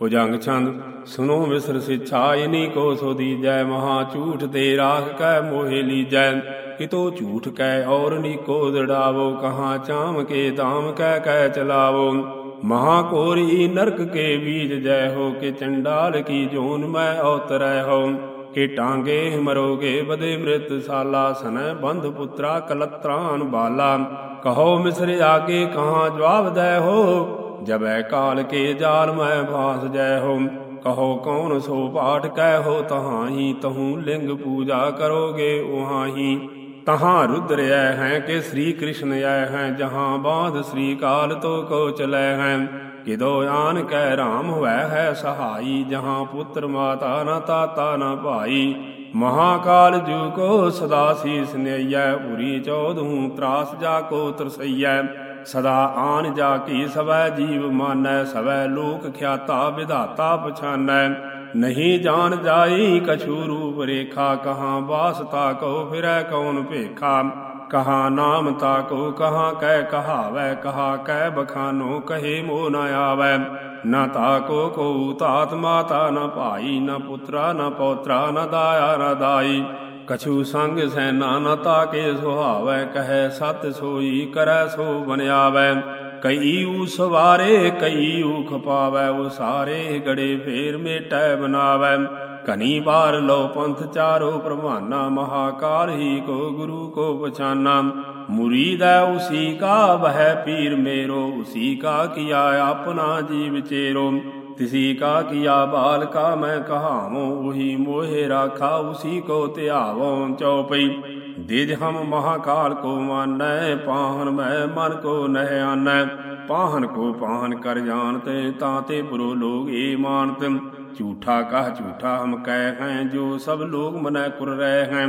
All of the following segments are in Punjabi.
ਭੁਜੰਗ ਛੰਦ ਸੁਨੋ ਮਿਸਰ ਸਿਛਾ, ਇਨੀ ਕੋ ਸੋ ਦੀਜੈ, ਮਹਾ ਝੂਠ ਤੇ ਰਾਖ ਕੈ ਮੋਹਿ ਲੀਜੈ। ਕਿਤੋ ਝੂਠ ਕੈ ਔਰ ਨੀਕੋ ਦੜਾਵੋ, ਕਹਾ ਚਾਮ ਕੇ ਦਾਮ ਕੈ ਕੈ ਚਲਾਵੋ। ਮਹਾ ਕੋਰੀ ਨਰਕ ਕੇ ਬੀਜ ਜੈ ਹੋ ਕੇ ਚੰਡਾਲ ਕੀ ਜੋਨ ਮੈਂ ਔਤਰੈ ਹੋ। ਕੇ ਟਾਂਗੇ ਮਰੋਗੇ ਬਦੇ ਮ੍ਰਿਤ ਸਾਲਾ ਸਨੈ, ਬੰਧ ਪੁੱਤਰਾ ਕਲਤਰਾਨ ਬਾਲਾ। ਕਹੋ ਮਿਸਰ ਆਗੇ ਕਹਾ ਜਵਾਬ ਦੈ ਹੋ ਜਬੈ ਕਾਲ ਕੇ ਜਾਲ ਮੈਂ ਭਾਸ ਜੈ ਹੋ। ਕਹੋ ਕੌਣ ਸੋ ਪਾਠ ਕਹਿ ਹੋ ਤਹਾਂ ਤਹੂ ਲਿੰਗ ਪੂਜਾ ਕਰੋਗੇ ਉਹਾਂ ਹੀ ਤਹਾਂ ਰੁਦਰ ਐ ਹੈ ਕਿ ਸ੍ਰੀ ਕ੍ਰਿਸ਼ਨ ਐ ਹੈ, ਜਹਾਂ ਬਾਦ ਸ੍ਰੀ ਕਾਲ ਤੋ ਕੋ ਚਲੈ ਹੈ। ਕਿਦੋ ਆਨ ਕੈ ਰਾਮ ਹੋਇ ਹੈ ਸਹਾਈ, ਜਹਾਂ ਪੁੱਤਰ ਮਾਤਾ ਨ ਤਾਤਾ ਨਾ ਭਾਈ। ਮਹਾਕਾਲ ਜੂ ਕੋ ਸਦਾ ਸੀਸ ਨਈਐ ਪੁਰੀ ਚੌਧੂ ਤਰਾਸ ਜਾ ਕੋ ਤਰਸਈਐ। ਸਦਾ ਆਨ ਜਾ ਕੀ ਸਵੈ ਜੀਵ ਮਾਨੈ, ਸਵੈ ਲੋਕ ਖਿਆਤਾ, ਵਿਧਾਤਾ ਪਛਾਨੈ। ਨਹੀਂ ਜਾਣ ਜਾਈ ਕਛੂ ਰੂਪ ਰੇਖਾ, ਕਹਾਂ ਵਾਸਤਾ ਕੋ ਫਿਰੈ ਕੌਣ ਭੇਖਾ। ਕਹਾ ਨਾਮ ਤਾ ਕੋ ਕਹਾ ਕਹਿ ਕਹਾਵੈ, ਕਹਾ ਕਹਿ ਬਖਾਨੋ, ਕਹੇ ਮੋ ਨ ਆਵੈ। ਨ ਤਾ ਕੋ ਕੋ ਤਾਤ ਮਾਤਾ ਨ ਭਾਈ, ਨ ਪੁੱਤਰਾ, ਨ ਪੌਤਰਾ, ਨ ਦਾਇਆ, ਨ ਦਾਈ। ਕਛੂ ਸੰਗ ਸੈਨਾ ਨ ਤਾਕੇ ਸੁਹਾਵੈ, ਕਹੈ ਸਤ ਸੋਈ ਕਰੈ ਸੋ ਬਨਿਆਵੈ ਕਈ ਊ ਸਵਾਰੇ, ਕਈ ਊ ਖਪਾਵੈ ਉਹ ਸਾਰੇ ਗੜੇ ਫੇਰ ਮੇਟੈ ਬਨਾਵੈ। ਕਨੀ ਬਾਰ ਲੋ ਪੰਥ ਚਾਰੋ ਪ੍ਰਮਾਨਾ, ਮਹਾਕਾਲ ਹੀ ਕੋ ਗੁਰੂ ਕੋ ਪਛਾਨਾ। ਮੁਰੀਦੈ ਉਸੀ ਕਾ ਬਹਿ ਪੀਰ ਮੇਰੋ, ਉਸੀ ਕਾ ਕੀਆ ਆਪਣਾ ਜੀਵ ਚੇਰੋ। ਤਿਸੀ ਕਾ ਕੀਆ ਬਾਲ ਕਾ ਮੈਂ ਕਹਾਵੋ ਉਹੀ ਮੋਹਿ ਰਾਖਾ ਉਸੀ ਕੋ ਧਿਆਵੋ ਚਉਪਈ। ਦਿਜ ਹਮ ਮਹਾਕਾਲ ਕੋ ਮਾਨੈ, ਪਾਹਨ ਮੈਂ ਮਨ ਕੋ ਨਹਿ ਆਨੈ। ਪਾਹਨ ਕੋ ਪਾਹਨ ਕਰ ਜਾਣਤੇ, ਤਾਂ ਤੇ ਪੁਰੋ ਲੋਗ ਏ ਮਾਨਤ। ਝੂਠਾ ਕਹ ਝੂਠਾ ਹਮ ਕਹਿ ਹੈ, ਜੋ ਸਭ ਲੋਗ ਮਨੈ ਕੁਰ ਰਹਿ ਹੈ।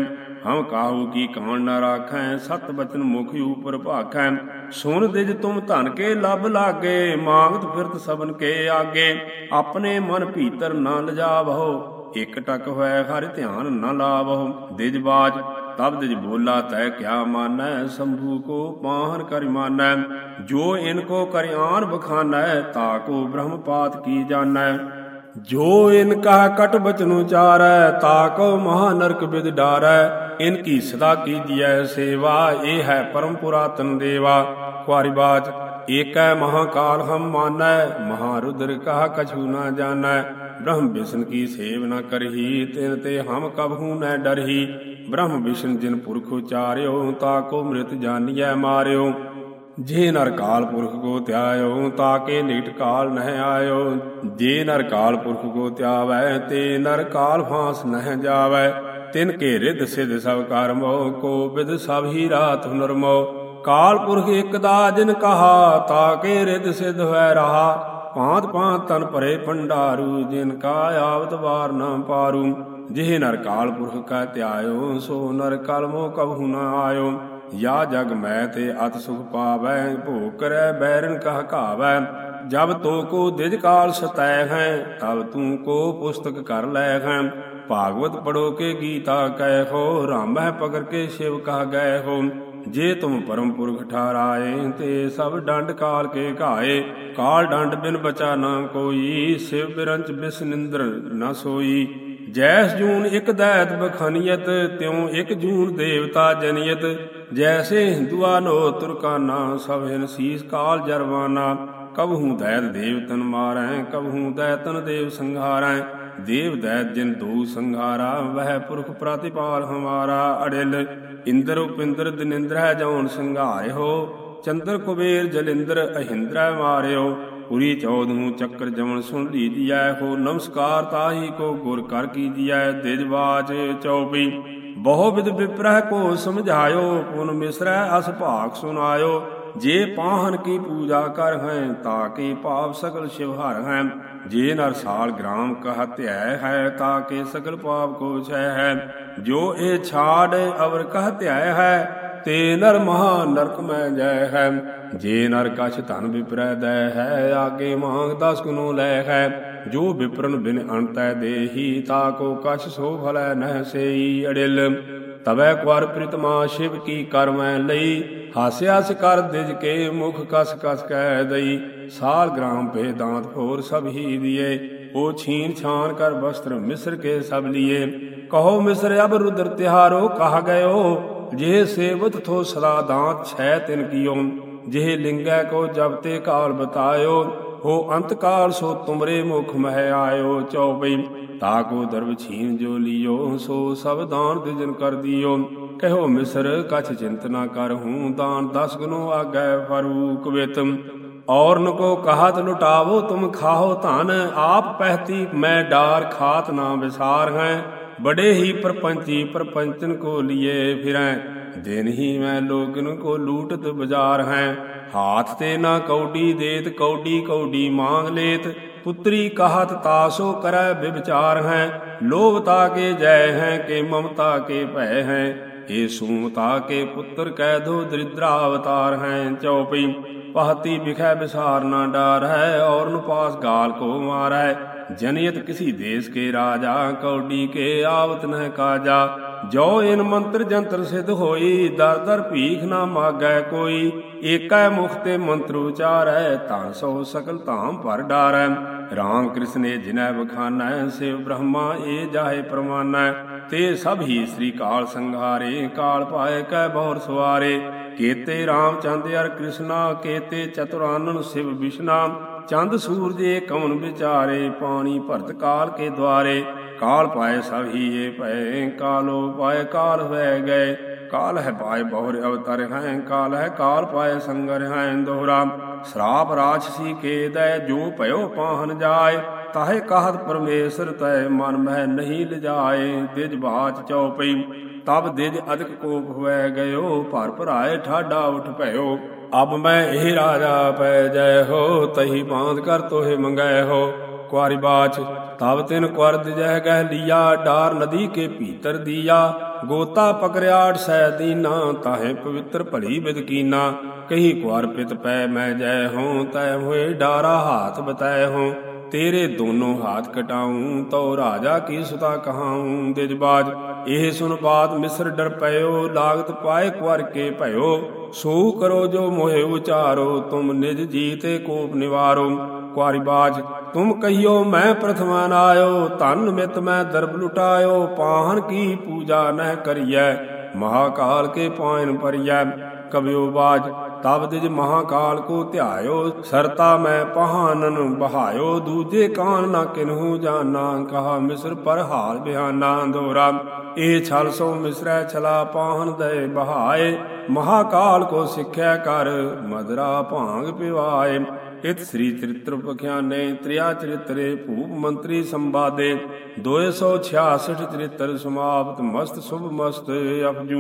ਹਮ ਕਾਹੂ ਕੀ ਕਵਣ ਨਾ ਰਾਖੈ, ਸਤ ਬਚਨ ਮੁਖ ਉਪਰ ਭਾਖੈ। ਸੁਨ ਦਿਜ ਤੁਮ ਧਨ ਕੇ ਲਬ ਲਾਗੇ, ਮੰਗਤ ਫਿਰਤ ਸਬਨ ਕੇ ਆਗੇ। ਆਪਣੇ ਮਨ ਭੀਤਰ ਨ ਲਜਾਵਹੁ, ਇਕ ਟਕ ਹੋਇ ਹਰ ਧਿਆਨ ਨ ਲਾਵਹੁ। ਦਿਜ ਬਾਜ, ਤਬ ਦਿਜ ਬੋਲਾ ਤੈ ਕਿਆ ਮਾਨੈ, ਸੰਭੂ ਕੋ ਪਾਹਨ ਕਰਿ ਮਾਨੈ। ਜੋ ਇਨ ਕੋ ਕਰਿਆਨ ਬਖਾਨੈ, ਤਾ ਕੋ ਬ੍ਰਹਮ ਪਾਤ ਕੀ ਜਾਣੈ। ਜੋ ਇਨ ਕਾ ਕਟ ਬਚਨ ਉਚਾਰੈ ਤਾ ਕੋ ਮਹਾ ਨਰਕ ਬਿਦ ਡਾਰੈ। ਇਨ ਕੀ ਸਦਾ ਕੀਜੀਐ ਸੇਵਾ, ਇਹ ਹੈ ਪਰਮ ਪੁਰਾਤਨ ਦੇਵਾ। ਕੁਾਰੀ ਬਾਚ, ਏਕੈ ਮਹਾਕਾਲ ਹਮ ਮਾਨੈ, ਮਹਾਰੁਦਰ ਕਹਾ ਕਛੂ ਨਾ ਜਾਣੈ। ਬ੍ਰਹਮ ਵਿਸ਼ਨ ਕੀ ਸੇਵ ਨ ਕਰਹੀ, ਤਿਨ ਤੇ ਹਮ ਕਬਹੂ ਨ ਡਰਹੀ। ਬ੍ਰਹਮ ਵਿਸ਼ਨ ਜਿਨ ਪੁਰਖ ਉਚਾਰਿਓ ਤਾਕੋ ਮ੍ਰਿਤ ਜਾਣੀਐ ਮਾਰਿਓ। ਜੇ ਨਰ ਕਾਲ ਪੁਰਖ ਕੋ ਧਿਆਇਓ ਤਾਕੇ ਨੀਟ ਕਾਲ ਨਹਿ ਆਇਓ। ਜੇ ਨਰ ਕਾਲ ਪੁਰਖ ਕੋ ਧਿਆਵੈ, ਤੇ ਨਰ ਕਾਲ ਫਾਂਸ ਨਹਿ ਜਾਵੈ। ਤਿਨ ਕੇ ਰਿਧ ਸਿਧ ਸਭ ਕਰਮੋ, ਕੋ ਬਿਦ ਸਭ ਹੀ ਰਾਤ ਹੁਨਰਮੋ। ਕਾਲ ਪੁਰਖ ਇਕ ਦਾ ਜਿਨ ਕਹਾ ਤਾਕੇ ਰਿਧ ਸਿਧ ਹੋਇ ਰਹਾ। ਭਾਂਤ ਭਾਂਤ ਤਨ ਭਰੇ ਭੰਡਾਰੂ, ਜਿਨ ਕਾ ਆਵਤ ਵਾਰ ਨਾ ਪਾਰੂ। ਜਿਹ ਨਰ ਕਾਲ ਪੁਰਖ ਕਾ ਧਿਆਇਓ, ਸੋ ਨਰ ਕਲਮੋ ਕਬਹੁ ਨਾ ਆਇਓ। ਯਾ ਜਗ ਮੈਂ ਤੇ ਅਤ ਸੁਖ ਪਾਵੈ, ਭੋਗ ਕਰੈ, ਬੈਰਨ ਕਹ ਘਾਵੈ। ਜਬ ਤੋ ਕੋ ਦਿਜ ਕਾਲ ਸਤੈ ਹੈ, ਤਬ ਤੂੰ ਕੋ ਪੁਸਤਕ ਕਰ ਲੈ ਹੈ। ਭਾਗਵਤ ਪੜੋ ਕੇ ਗੀਤਾ ਕਹਿ ਹੋ, ਰਾਮ ਹੈ ਪਕਰ ਕੇ ਸ਼ਿਵ ਕਹ ਗਏ ਹੋ। ਜੇ ਤੁਮ ਪਰਮ ਪੁਰਖ ਠਾਰਾਏ ਤੇ ਸਭ ਡੰਡ ਕਾਲ ਕੇ ਘਾਏ। ਕਾਲ ਡੰਡ ਬਿਨ ਬਚਾ ਨਾ ਕੋਈ, ਸਿਵ ਬਿਰੰਚ ਬਿਸਨਿੰਦਰ ਨਾ ਸੋਈ। ਜੈਸ ਜੂਨ ਇਕ ਦੈਤ ਬਖਨੀਅਤ, ਤਿਉ ਇਕ ਜੂਨ ਦੇਵਤਾ ਜਨੀਅਤ ਜੈਸੇ ਹਿੰਦੂਆ ਨੋ ਤੁਰਕਾਨਾ, ਸਭ ਹਿਨ ਸੀਸ ਕਾਲ ਜਰਵਾਨਾ। ਕਬਹੂ ਦੈਤ ਦੇਵਤਨ ਮਾਰੈ ਕਬਹੂ ਦੈਤਨ ਦੇਵ ਸੰਘਾਰੈ। ਦੇਵ ਦੈਤ ਜਿਨ ਦੋ ਸੰਘਾਰਾ, ਵਹਿ ਪੁਰਖ ਪ੍ਰਤਿਪਾਲ ਹਮਾਰਾ। ਅੜਿਲ ਇੰਦਰ ਉਪਿੰਦਰ ਦਿਨਿੰਦਰ ਹੈ ਜਉਨ ਸੰਘਾਰਿਓ ਚੰਦਰ ਕੁਬੇਰ ਜਲਿੰਦਰ ਅਹਿੰਦਰ ਮਾਰਿਓ। ਪੁਰੀ ਚੌਧੂ ਚੱਕਰ ਜਮਨ ਸੁਣ ਲੀਜੀਐ ਹੋ ਨਮਸਕਾਰ ਤਾਹੀ ਕੋ ਗੁਰ ਕਰ ਕੀਜੀਐ ਦਿਜ ਚੌਪੀ। ਬਹੁ ਵਿਦ ਵਿਪਰਹ ਕੋ ਸਮਝਾਇਓ, ਪੁਨ ਮਿਸਰੈ ਅਸ ਭਾਗ ਸੁਨਾਇਓ ਜੇ ਪਾਹਨ ਕੀ ਪੂਜਾ ਕਰ ਹੈ, ਤਾ ਕੇ ਪਾਪ ਸਗਲ ਸ਼ਿਵ ਹਰ ਹੈ। ਜੇ ਨਰਸਾਲ ਗ੍ਰਾਮ ਕਹ ਧਿਆ ਹੈ, ਤਾ ਕੇ ਸਗਲ ਪਾਪ ਕੋ ਛੈ ਹੈ। ਜੋ ਇਹ ਛਾੜ ਅਵਰ ਕਹ ਧਿਆ ਹੈ ਤੇ ਨਰ ਮਹਾ ਨਰਕ ਮੈਂ ਜੈ ਹੈ। ਜੇ ਨਰ ਕਛ ਧਨ ਵਿਪਰੈ ਦੈ ਹੈ, ਆਗੇ ਮੰਗ ਦਸ ਗੁਨੋ ਲੈ ਹੈ। ਜੋ ਵਿਪਰਨ ਬਿਨ ਅੰਤੈ ਦੇਹੀ, ਤਾ ਕੋ ਕਛ ਸੋ ਭਲੈ ਨਹਿ ਸੇਈ ਅੜਿਲ। ਤਵੈ ਕੁਾਰ ਪ੍ਰਿਤਮਾ ਸ਼ਿਵ ਕੀ ਕਰਮੈ ਲਈ। ਹਾਸਿਆ ਸ ਕਰ ਦਿਜ ਕੇ ਮੁਖ ਕਸ ਕਸ ਕਹਿ ਦਈ। ਸਾਲ ਗ੍ਰਾਮ ਪੇ ਦਾਂਤ ਹੋਰ ਸਭ ਹੀ ਦਿਏ। ਉਹ ਛੀਨ ਛਾਨ ਕਰ ਵਸਤਰ ਮਿਸਰ ਕੇ ਸਭ ਲੀਏ। ਕਹੋ ਮਿਸਰ ਅਬ ਰੁਦਰ ਤਿਹਾਰੋ, ਕਹਾ ਗਇਓ? ਜੇ ਸੇਵਤ ਥੋ ਸਦਾ ਦਾਂਤ ਛੈ ਤਿਨ ਕੀਓ, ਜਿਹ ਲਿੰਗੈ ਕੋ ਜਬ ਤੇ ਕਾਲ ਬਤਾਇਓ, ਹੋ ਅੰਤ ਕਾਲ ਸੋ ਤੁਮਰੇ ਮੁਖ ਮਹਿ ਆਇਓ ਚਉਪਈ। ਤਾਕੋ ਦਰਬ ਛੀਨ ਜੋ ਲਿਓ, ਸੋ ਸਭ ਦਾਨ ਦਿਜਨ ਕਰ ਦਿਓ। ਕਹੋ ਮਿਸਰ, ਕਛ ਚਿੰਤ ਨਾ ਕਰ, ਹੂੰ ਦਾਨ ਦਸ ਗੁਨੋ ਆਗੈ ਫਰੂਕ ਵਿਤ ਔਰਨ ਕੋ ਕਹਤ ਲੁਟਾਵੋ, ਤੁਮ ਖਾਓ ਧਨ, ਆਪ ਪਹਿਤੀ ਮੈਂ ਡਾਰ ਖਾਤ ਨਾ ਵਿਸਾਰ ਹੈ। ਬੜੇ ਹੀ ਪਰਪੰਚੀ ਪਰਪੰਚਨ ਕੋ ਲਿਏ ਫਿਰੈ। ਦਿਨ ਹੀ ਮੈਂ ਲੋਗਨ ਕੋ ਲੂਟਤ ਬਾਜ਼ਾਰ ਹੈ। ਹਾਥ ਤੇ ਨਾ ਕੌਡੀ ਦੇਤ, ਕੌਡੀ ਕੌਡੀ ਮੰਗ ਲੇਤ। ਪੁੱਤਰੀ ਕਹਤ ਤਾਸੋ ਕਰੈ ਵਿਚਾਰ ਹੈ। ਲੋਭਤਾ ਕੇ ਜੈ ਹੈ, ਕੇ ਮਮਤਾ ਕੇ ਭੈ ਹੈ। ਏ ਸੂਮਤਾ ਕੇ ਪੁੱਤਰ ਕਹਿ ਦੋ ਦਰਿਦਰਾ ਅਵਤਾਰ ਹੈ। ਚਉਪਈ ਪਹਤੀ ਵਿਖੈ ਵਿਸਾਰ ਨਾ ਡਾਰ ਹੈ। ਔਰ ਨੂੰ ਪਾਸ ਗਾਲ ਕੋ ਮਾਰੈ। ਜਨਿਯਤ ਕਿਸੀ ਦੇਸ ਕੇ ਰਾਜਾ, ਕੌਡੀ ਕੇ ਆਵਤ ਨਹਿ ਕਾਜਾ। ਜੋ ਇਨ ਮੰਤਰ ਜੰਤਰ ਸਿਧ ਹੋਈ, ਦਰ ਦਰ ਭੀਖ ਨਾ ਮਾਗੈ ਕੋਈ। ਏਕੈ ਮੁਖ ਤੇ ਮੰਤਰ ਉਚਾਰੈ, ਤਾਂ ਸੋ ਸਕਲ ਧਾਮ ਪਰ ਡਾਰੈ। ਰਾਮ ਕ੍ਰਿਸ਼ਨੇ ਜਿਨੈ ਬਖਾਨੈ ਸਿਵ ਬ੍ਰਹਮਾ ਏ ਜਾਹੇ ਪ੍ਰਮਾਨੈ। ਤੇ ਸਭ ਹੀ ਸ੍ਰੀ ਕਾਲ ਸੰਘਾਰੇ, ਕਾਲ ਪਾਏ ਕੈ ਬਹੁਰ ਸਵਾਰੇ। ਕੇਤੇ ਰਾਮ ਚੰਦ ਅਰ ਕ੍ਰਿਸ਼ਨਾ, ਕੇਤੇ ਚਤੁਰਾਨਨ ਸਿਵ ਵਿਸ਼ਨਾ ਚੰਦ ਸੂਰਜੇ ਕਮਨ ਵਿਚਾਰੇ, ਪਾਣੀ ਭਰਤ ਕਾਲ ਕੇ ਦੁਆਰੇ। ਕਾਲ ਪਾਏ ਸਭ ਹੀ ਭੈ ਕਾਲੋ ਪਾਏ ਕਾਲ ਹੋਇ ਗਏ। ਕਾਲ ਹੈ ਪਾਏ ਬਹੁਰ ਅਵਤਰ ਹੈ, ਕਾਲ ਹੈ ਕਾਲ ਪਾਏ ਸੰਗਰ ਹੈ ਦੋਹਰਾ। ਸਰਾਪ ਰਾਜਸੀ ਕੇ ਦੈ, ਜੋ ਭਇਓ ਪਾਹਨ ਜਾਏ। ਤਾਹੇ ਕਹਤ ਪਰਮੇਸ਼ਰ ਤੈ ਮਨ ਮਹਿ ਨਹੀਂ ਲਜਾਏ, ਤਿਜ ਬਾਚ ਚਉਪਈ ਤਬ ਦਿਜ ਅਦਕ ਕੋਪ ਹੋਇ ਗਇਓ, ਭਰ ਭਰਾਏ ਠਾਡਾ ਉਠ ਭਇਓ। ਅਬ ਮੈਂ ਇਹ ਰਾਜਾ ਪੈ ਜੈ ਹੋ, ਤਹੀ ਬਾਂਧ ਕਰ ਤੋਹੇ ਮੰਗੈ ਹੋ। ਕੁਆਰੀ ਬਾਚ, ਤਬ ਤਿਨ ਕੁਰ ਦਿਜਹਿ ਗਹਿ ਲੀਆ, ਡਾਰ ਨਦੀ ਕੇ ਭੀਤਰ ਦੀਆ। ਗੋਤਾ ਪਕਰਿਆੜ ਸੈ ਦੀਨਾ, ਤਾਹੇ ਪਵਿੱਤਰ ਭਲੀ ਬਿਦਕੀਨਾ ਕਹੀ ਕੁਾਰ ਪਿਤ ਪੈ ਮੈਂ ਜੈ ਹਉ ਤੈ ਹੋਏ ਡਾਰਾ ਹਾਥ ਬਤੈ ਹੋ। ਤੇਰੇ ਦੋਨੋਂ ਹਾਥ ਕਟਾਉਂ ਤੋ ਰਾਜਾ ਕੀ ਸੁਤਾ ਕਹਾਉਂ ਦਿਜਬਾਜ ਇਹ ਸੁਨ ਬਾਤ ਮਿਸਰ ਡਰ ਪਇਓ, ਲਾਗਤ ਪਾਏ ਕੁਰ ਕੇ ਭਇਓ। ਸੋ ਕਰੋ ਜੋ ਮੋਹਿ ਉਚਾਰੋ, ਤੁਮ ਨਿਜ ਜੀਤੇ ਕੋਪ ਨਿਵਾਰੋ। ਕੁਾਰੀ ਬਾਜ, ਤੁਮ ਕਹੀਓ, ਮੈਂ ਪ੍ਰਥਮਾਨ ਆਇਓ, ਧਨ ਮਿਤ ਮੈਂ ਦਰਬ ਲੁਟਾਇਓ, ਪਾਹਨ ਕੀ ਪੂਜਾ ਨਹਿ ਕਰੀਐ। ਮਹਾਕਾਲ ਕੇ ਪਾਇਨ ਪਰਿਐ ਕਬਿਓ ਬਾਜ, ਤਬ ਦਿਜ ਮਹਾਕਾਲ ਕੋ ਧਿਆਇਓ, ਸਰਤਾ ਮੈਂ ਪਹਾਨਨ ਬਹਾਇਓ, ਦੂਜੇ ਕਾਨ ਨਾ ਕਿਨਹੂ ਜਾਣਾ ਕਹਾ ਮਿਸਰ ਪਰ ਹਾਲ ਬਿਆਨਾ ਦੋਰਾ ਇਹ ਛਲ ਸੋ ਮਿਸਰੈ ਛਲਾ ਪਾਹਨ ਦੇ ਬਹਾਏ, ਮਹਾਕਾਲ ਕੋ ਸਿੱਖਿਆ ਕਰ, ਮਦਰਾ ਭਾਂਗ ਪਿਵਾਏ। ਇਤ ਸ੍ਰੀ ਚਰਿਤ੍ਰ ਪਖਿਆਨੇ, ਤ੍ਰਿਆ ਚਰਿਤਰੇ, ਭੂਪ ਮੰਤਰੀ ਸੰਵਾਦੇ। 266 ਚਰਿਤ੍ਰ ਸਮਾਪਤ, ਮਸਤ, ਸੁਭ ਮਸਤ ਅਪਜੂ